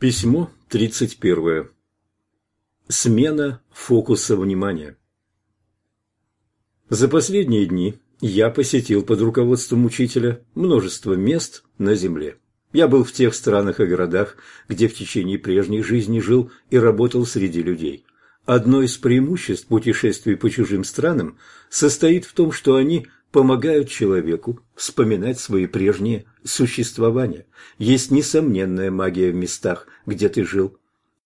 Письмо 31. Смена фокуса внимания. За последние дни я посетил под руководством учителя множество мест на Земле. Я был в тех странах и городах, где в течение прежней жизни жил и работал среди людей. Одно из преимуществ путешествий по чужим странам состоит в том, что они помогают человеку вспоминать свои прежние существования. Есть несомненная магия в местах, где ты жил.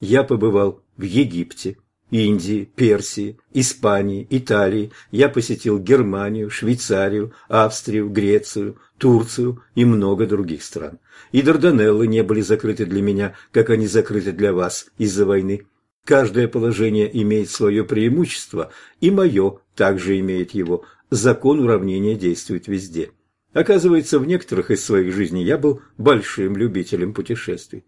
Я побывал в Египте, Индии, Персии, Испании, Италии. Я посетил Германию, Швейцарию, Австрию, Грецию, Турцию и много других стран. И Дарданеллы не были закрыты для меня, как они закрыты для вас из-за войны. Каждое положение имеет свое преимущество, и мое также имеет его. Закон уравнения действует везде. Оказывается, в некоторых из своих жизней я был большим любителем путешествий.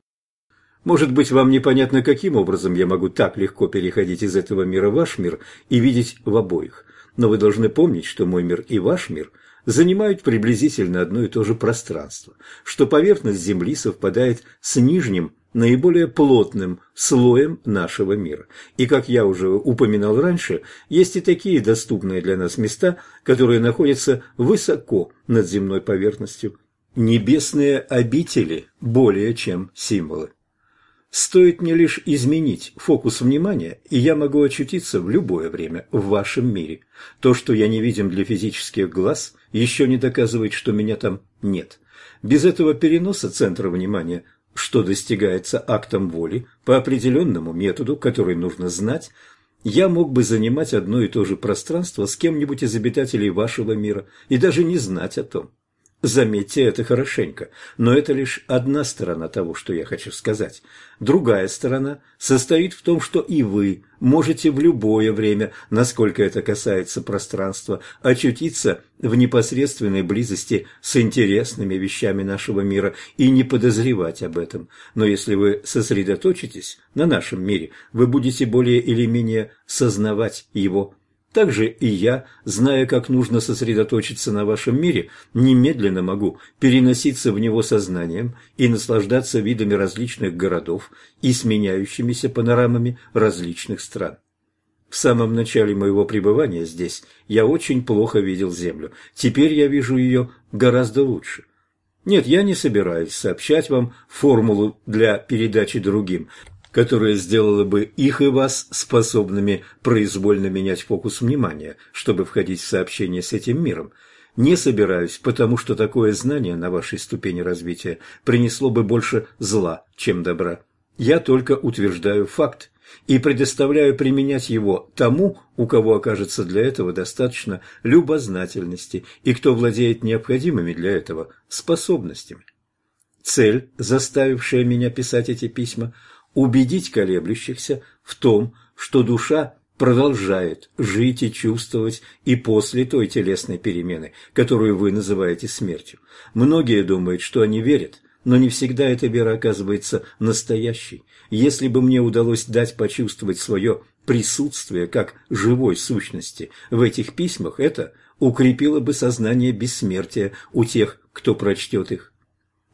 Может быть, вам непонятно, каким образом я могу так легко переходить из этого мира в ваш мир и видеть в обоих. Но вы должны помнить, что мой мир и ваш мир занимают приблизительно одно и то же пространство, что поверхность Земли совпадает с нижним наиболее плотным слоем нашего мира. И, как я уже упоминал раньше, есть и такие доступные для нас места, которые находятся высоко над земной поверхностью. Небесные обители более чем символы. Стоит мне лишь изменить фокус внимания, и я могу очутиться в любое время в вашем мире. То, что я не видим для физических глаз, еще не доказывает, что меня там нет. Без этого переноса центра внимания что достигается актом воли по определенному методу, который нужно знать, я мог бы занимать одно и то же пространство с кем-нибудь из обитателей вашего мира и даже не знать о том. Заметьте это хорошенько, но это лишь одна сторона того, что я хочу сказать. Другая сторона состоит в том, что и вы можете в любое время, насколько это касается пространства, очутиться в непосредственной близости с интересными вещами нашего мира и не подозревать об этом. Но если вы сосредоточитесь на нашем мире, вы будете более или менее сознавать его также и я, зная, как нужно сосредоточиться на вашем мире, немедленно могу переноситься в него сознанием и наслаждаться видами различных городов и сменяющимися панорамами различных стран. В самом начале моего пребывания здесь я очень плохо видел Землю. Теперь я вижу ее гораздо лучше. Нет, я не собираюсь сообщать вам формулу для передачи другим – которое сделало бы их и вас способными произвольно менять фокус внимания, чтобы входить в сообщение с этим миром. Не собираюсь, потому что такое знание на вашей ступени развития принесло бы больше зла, чем добра. Я только утверждаю факт и предоставляю применять его тому, у кого окажется для этого достаточно любознательности и кто владеет необходимыми для этого способностями. Цель, заставившая меня писать эти письма – убедить колеблющихся в том, что душа продолжает жить и чувствовать и после той телесной перемены, которую вы называете смертью. Многие думают, что они верят, но не всегда эта вера оказывается настоящей. Если бы мне удалось дать почувствовать свое присутствие как живой сущности в этих письмах, это укрепило бы сознание бессмертия у тех, кто прочтет их.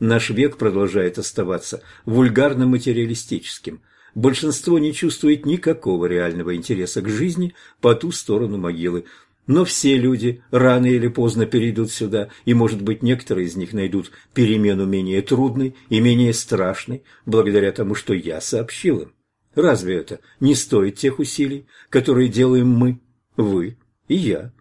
Наш век продолжает оставаться вульгарно-материалистическим. Большинство не чувствует никакого реального интереса к жизни по ту сторону могилы. Но все люди рано или поздно перейдут сюда, и, может быть, некоторые из них найдут перемену менее трудной и менее страшной, благодаря тому, что я сообщил им. Разве это не стоит тех усилий, которые делаем мы, вы и я?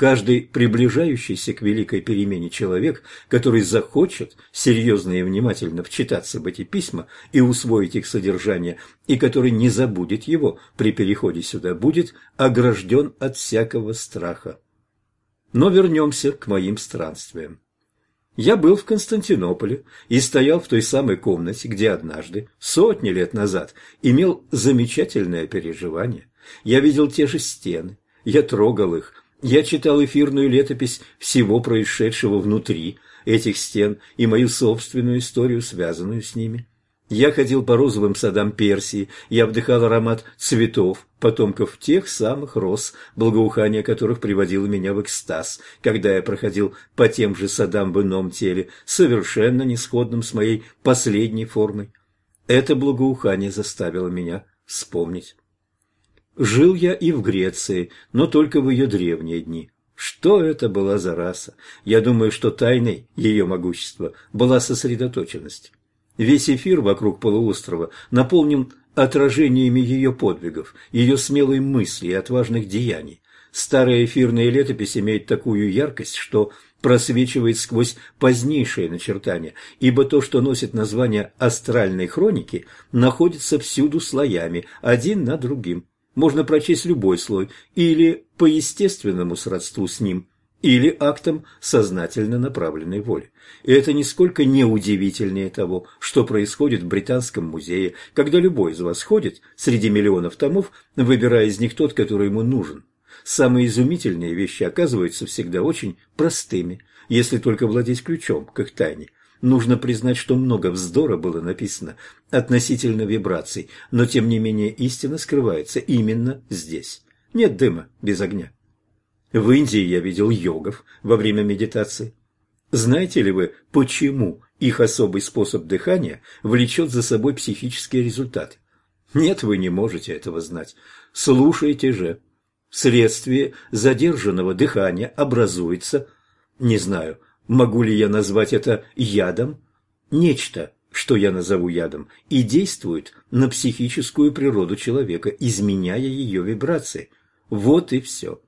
Каждый приближающийся к великой перемене человек, который захочет серьезно и внимательно вчитаться в эти письма и усвоить их содержание, и который не забудет его при переходе сюда, будет огражден от всякого страха. Но вернемся к моим странствиям. Я был в Константинополе и стоял в той самой комнате, где однажды, сотни лет назад, имел замечательное переживание. Я видел те же стены, я трогал их, я читал эфирную летопись всего происшедшего внутри этих стен и мою собственную историю, связанную с ними. Я ходил по розовым садам Персии, я вдыхал аромат цветов, потомков тех самых роз, благоухание которых приводило меня в экстаз, когда я проходил по тем же садам в ином теле, совершенно не сходным с моей последней формой. Это благоухание заставило меня вспомнить. Жил я и в Греции, но только в ее древние дни. Что это была за раса? Я думаю, что тайной ее могущества была сосредоточенность. Весь эфир вокруг полуострова наполнен отражениями ее подвигов, ее смелой мысли и отважных деяний. Старая эфирная летопись имеет такую яркость, что просвечивает сквозь позднейшие начертания, ибо то, что носит название астральной хроники, находится всюду слоями, один на другим. Можно прочесть любой слой, или по естественному сродству с ним, или актом сознательно направленной воли. И это нисколько не удивительнее того, что происходит в Британском музее, когда любой из вас ходит среди миллионов томов, выбирая из них тот, который ему нужен. Самые изумительные вещи оказываются всегда очень простыми, если только владеть ключом к их тайне. Нужно признать, что много вздора было написано относительно вибраций, но тем не менее истина скрывается именно здесь. Нет дыма без огня. В Индии я видел йогов во время медитации. Знаете ли вы, почему их особый способ дыхания влечет за собой психические результаты? Нет, вы не можете этого знать. Слушайте же. Вследствие задержанного дыхания образуется, не знаю, могу ли я назвать это ядом, нечто, что я назову ядом, и действует на психическую природу человека, изменяя ее вибрации. Вот и все.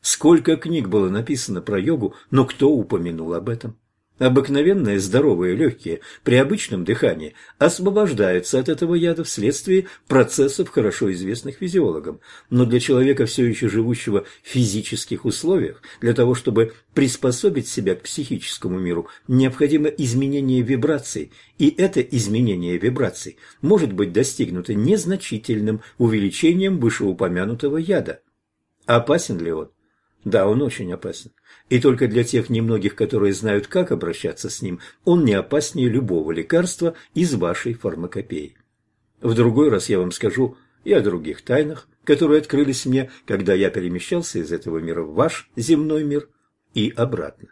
Сколько книг было написано про йогу, но кто упомянул об этом? Обыкновенные здоровые легкие при обычном дыхании освобождаются от этого яда вследствие процессов, хорошо известных физиологам. Но для человека, все еще живущего в физических условиях, для того, чтобы приспособить себя к психическому миру, необходимо изменение вибраций, и это изменение вибраций может быть достигнуто незначительным увеличением вышеупомянутого яда. Опасен ли он? Да, он очень опасен. И только для тех немногих, которые знают, как обращаться с ним, он не опаснее любого лекарства из вашей фармакопеи. В другой раз я вам скажу и о других тайнах, которые открылись мне, когда я перемещался из этого мира в ваш земной мир и обратно.